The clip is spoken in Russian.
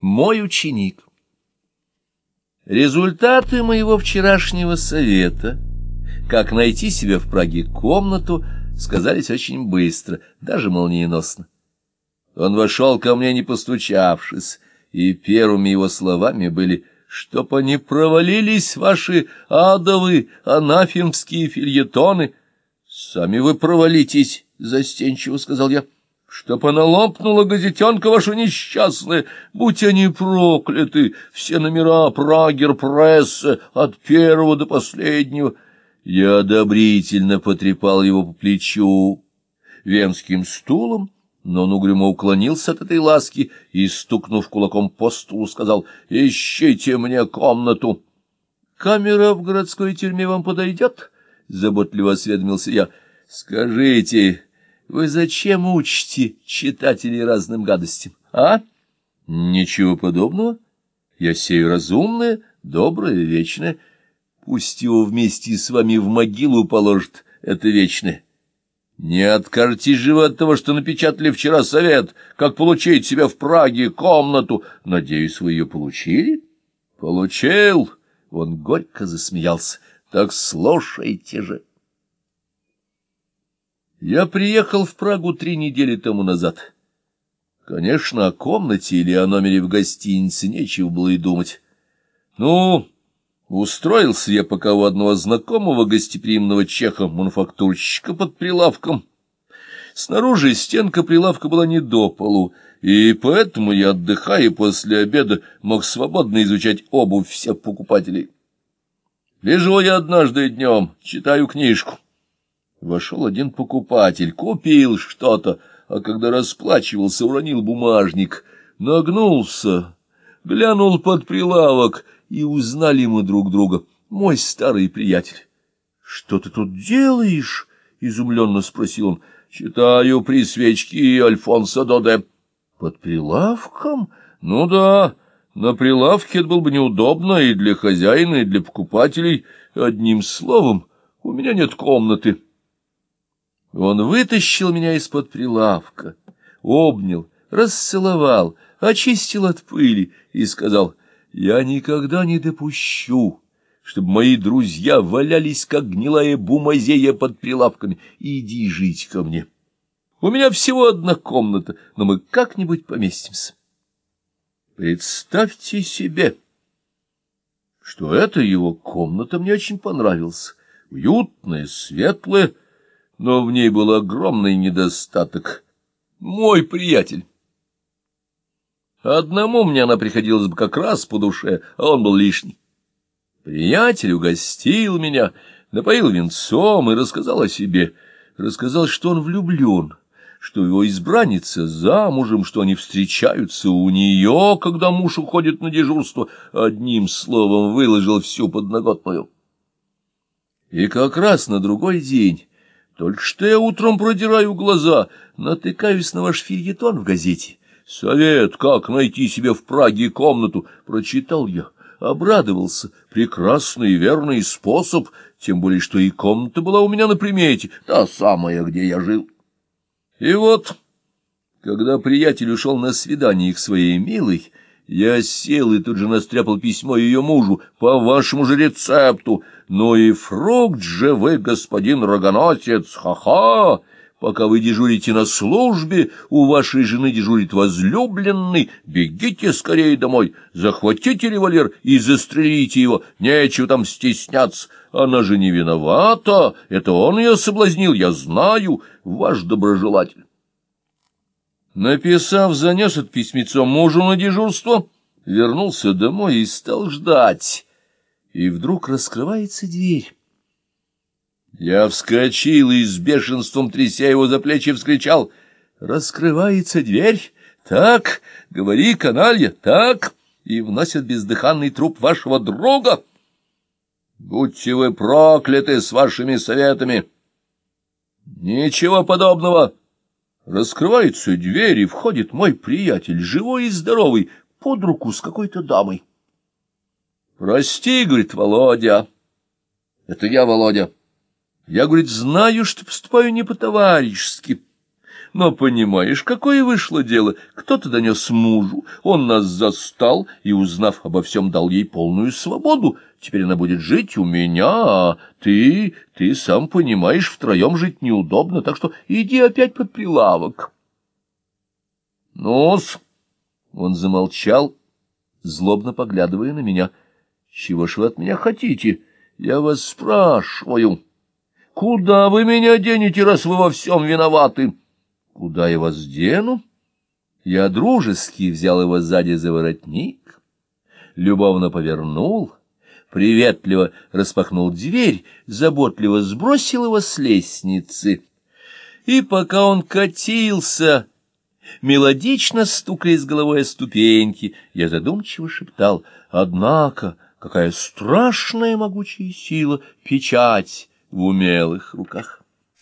Мой ученик. Результаты моего вчерашнего совета, как найти себе в Праге комнату, сказались очень быстро, даже молниеносно. Он вошел ко мне, не постучавшись, и первыми его словами были «Чтоб они провалились, ваши адовы, анафемские фильетоны!» «Сами вы провалитесь!» — застенчиво сказал я чтоб она лопнула, газетенка ваша несчастная, будь они прокляты, все номера Прагер-пресса от первого до последнего. Я одобрительно потрепал его по плечу венским стулом, но он угрюмо уклонился от этой ласки и, стукнув кулаком по стулу, сказал «Ищите мне комнату». «Камера в городской тюрьме вам подойдет?» — заботливо осведомился я. «Скажите...» Вы зачем учите читателей разным гадостям, а? Ничего подобного. Я сею разумное, доброе, вечное. Пусть его вместе с вами в могилу положат, это вечное. Не откажетесь же от того, что напечатали вчера совет, как получить себе в Праге комнату. Надеюсь, вы ее получили? Получил. Он горько засмеялся. Так слушайте же. Я приехал в Прагу три недели тому назад. Конечно, о комнате или о номере в гостинице нечего было и думать. Ну, устроился я пока у одного знакомого гостеприимного чеха-мануфактурщика под прилавком. Снаружи стенка прилавка была не до полу, и поэтому я, отдыхая после обеда, мог свободно изучать обувь всех покупателей. Лежу я однажды днем, читаю книжку. Вошел один покупатель, купил что-то, а когда расплачивался, уронил бумажник, нагнулся, глянул под прилавок, и узнали мы друг друга. Мой старый приятель. — Что ты тут делаешь? — изумленно спросил он. — Читаю при свечке Альфонса Доде. — Под прилавком? — Ну да, на прилавке это было бы неудобно и для хозяина, и для покупателей. Одним словом, у меня нет комнаты. — он вытащил меня из-под прилавка, обнял, расцеловал, очистил от пыли и сказал, «Я никогда не допущу, чтобы мои друзья валялись, как гнилая бумазея под прилавками. Иди жить ко мне. У меня всего одна комната, но мы как-нибудь поместимся». Представьте себе, что эта его комната мне очень понравилась. Уютная, светлая, но в ней был огромный недостаток. Мой приятель. Одному мне она приходилась бы как раз по душе, а он был лишний. Приятель угостил меня, напоил венцом и рассказал о себе. Рассказал, что он влюблен, что его избранница замужем, что они встречаются у нее, когда муж уходит на дежурство. Одним словом, выложил всю подноготную. И как раз на другой день только что я утром продираю глаза, натыкаюсь на ваш фильетон в газете. Совет, как найти себе в Праге комнату, прочитал я, обрадовался. Прекрасный и верный способ, тем более, что и комната была у меня на примете, та самая, где я жил. И вот, когда приятель ушел на свидание к своей милой, я сел и тут же настряпал письмо ее мужу по вашему же рецепту. Ну и фрукт же вы, господин рогоносец, ха-ха! Пока вы дежурите на службе, у вашей жены дежурит возлюбленный, бегите скорее домой, захватите револьвер и застрелите его, нечего там стесняться. Она же не виновата, это он ее соблазнил, я знаю, ваш доброжелатель. Написав, занес это письмецо мужу на дежурство, вернулся домой и стал ждать. И вдруг раскрывается дверь. Я вскочил и с бешенством, тряся его за плечи, вскричал. «Раскрывается дверь? Так, говори, каналья, так!» И вносят бездыханный труп вашего друга. «Будьте вы прокляты с вашими советами!» «Ничего подобного!» Раскрывается дверь, и входит мой приятель, живой и здоровый, под руку с какой-то дамой. «Прости, — говорит Володя, — это я, Володя. Я, говорит, знаю, что поступаю не по-товарищески. Но понимаешь, какое вышло дело? Кто-то донес мужу, он нас застал и, узнав обо всем, дал ей полную свободу. Теперь она будет жить у меня, а ты, ты сам понимаешь, втроем жить неудобно, так что иди опять под прилавок. Ну-с, он замолчал, злобно поглядывая на меня. Чего ж вы от меня хотите? Я вас спрашиваю. Куда вы меня денете, раз вы во всем виноваты? Куда я вас дену? Я дружески взял его сзади за воротник, любовно повернул, приветливо распахнул дверь, заботливо сбросил его с лестницы. И пока он катился, мелодично стукая с головой о ступеньки, я задумчиво шептал, «Однако, какая страшная могучая сила, печать в умелых руках!»